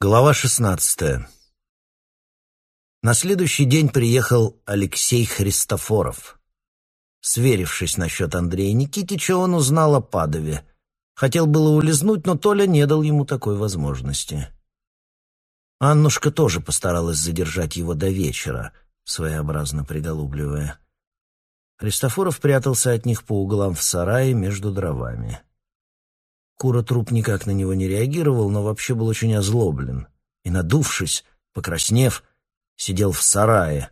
Глава шестнадцатая. На следующий день приехал Алексей Христофоров. Сверившись насчет Андрея Никитича, он узнал о Падове. Хотел было улизнуть, но Толя не дал ему такой возможности. Аннушка тоже постаралась задержать его до вечера, своеобразно приголубливая. Христофоров прятался от них по углам в сарае между дровами. Кура-труп никак на него не реагировал, но вообще был очень озлоблен. И, надувшись, покраснев, сидел в сарае,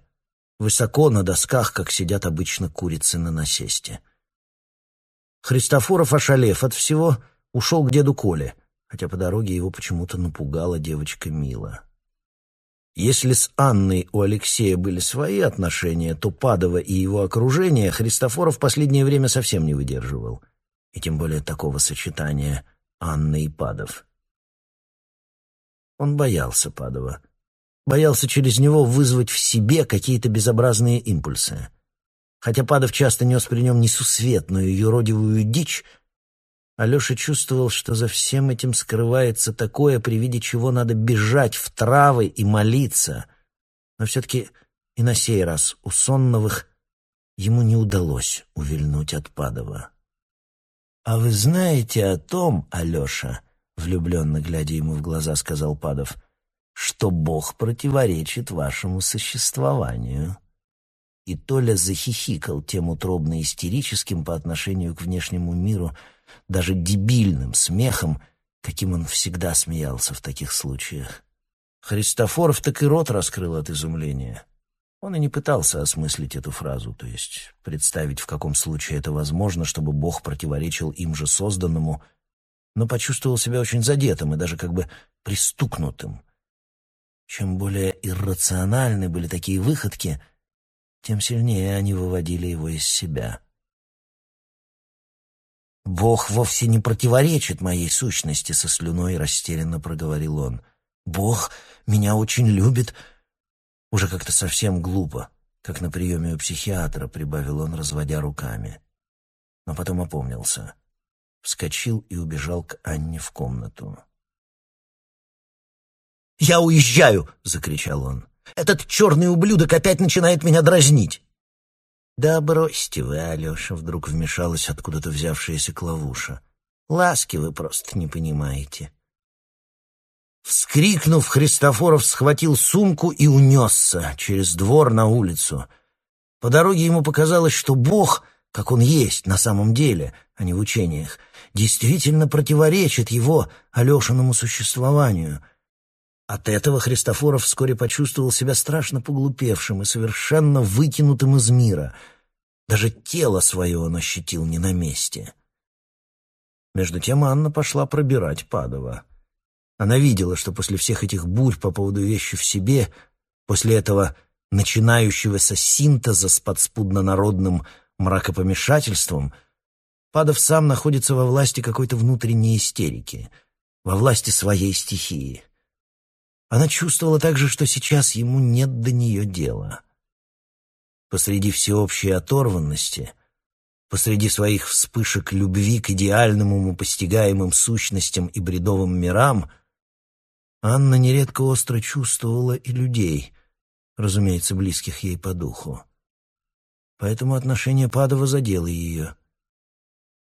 высоко на досках, как сидят обычно курицы на насесте. Христофоров, ошалев от всего, ушел к деду Коле, хотя по дороге его почему-то напугала девочка Мила. Если с Анной у Алексея были свои отношения, то Падова и его окружение Христофоров в последнее время совсем не выдерживал — и тем более такого сочетания Анны и Падов. Он боялся Падова. Боялся через него вызвать в себе какие-то безобразные импульсы. Хотя Падов часто нес при нем несусветную юродивую дичь, Алеша чувствовал, что за всем этим скрывается такое, при виде чего надо бежать в травы и молиться. Но все-таки и на сей раз у Сонновых ему не удалось увильнуть от Падова. «А вы знаете о том, Алеша, — влюбленно глядя ему в глаза, сказал Падов, — что Бог противоречит вашему существованию?» И Толя захихикал тем утробно-истерическим по отношению к внешнему миру, даже дебильным смехом, каким он всегда смеялся в таких случаях. Христофоров так и рот раскрыл от изумления. Он и не пытался осмыслить эту фразу, то есть представить, в каком случае это возможно, чтобы Бог противоречил им же созданному, но почувствовал себя очень задетым и даже как бы пристукнутым. Чем более иррациональны были такие выходки, тем сильнее они выводили его из себя. «Бог вовсе не противоречит моей сущности», — со слюной растерянно проговорил он. «Бог меня очень любит», уже как-то совсем глупо, как на приеме у психиатра, прибавил он, разводя руками. Но потом опомнился. Вскочил и убежал к Анне в комнату. «Я уезжаю!» — закричал он. «Этот черный ублюдок опять начинает меня дразнить!» «Да бросьте вы, Алеша!» — вдруг вмешалась откуда-то взявшаяся клавуша. «Ласки вы просто не понимаете. Вскрикнув, Христофоров схватил сумку и унесся через двор на улицу. По дороге ему показалось, что Бог, как он есть на самом деле, а не в учениях, действительно противоречит его, Алешиному существованию. От этого Христофоров вскоре почувствовал себя страшно поглупевшим и совершенно выкинутым из мира. Даже тело свое он ощутил не на месте. Между тем Анна пошла пробирать Падова. Она видела, что после всех этих бурь по поводу вещи в себе, после этого начинающегося синтеза с подспудно-народным мракопомешательством, Падов сам находится во власти какой-то внутренней истерики, во власти своей стихии. Она чувствовала также, что сейчас ему нет до нее дела. Посреди всеобщей оторванности, посреди своих вспышек любви к идеальным умопостигаемым сущностям и бредовым мирам — Анна нередко остро чувствовала и людей, разумеется, близких ей по духу. Поэтому отношение Падова задело ее.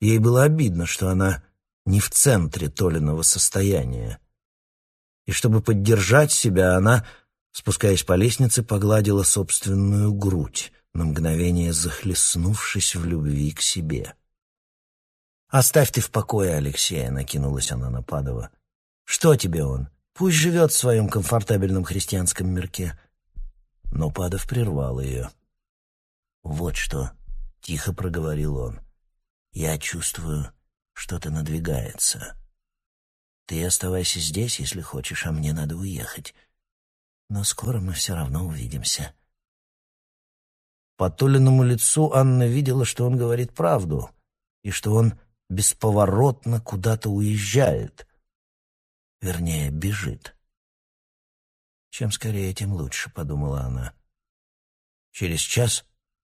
Ей было обидно, что она не в центре Толиного состояния. И чтобы поддержать себя, она, спускаясь по лестнице, погладила собственную грудь, на мгновение захлестнувшись в любви к себе. «Оставь ты в покое Алексея», — накинулась она на Падова. «Что тебе он? Пусть живет в своем комфортабельном христианском мирке. Но Падов прервал ее. «Вот что», — тихо проговорил он, — «я чувствую, что-то надвигается. Ты оставайся здесь, если хочешь, а мне надо уехать. Но скоро мы все равно увидимся». По Толиному лицу Анна видела, что он говорит правду, и что он бесповоротно куда-то уезжает. Вернее, бежит. Чем скорее, тем лучше, подумала она. Через час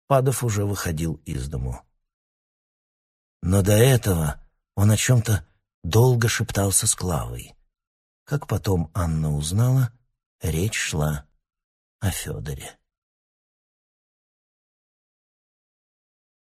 Падов уже выходил из дому. Но до этого он о чем-то долго шептался с Клавой. Как потом Анна узнала, речь шла о Федоре.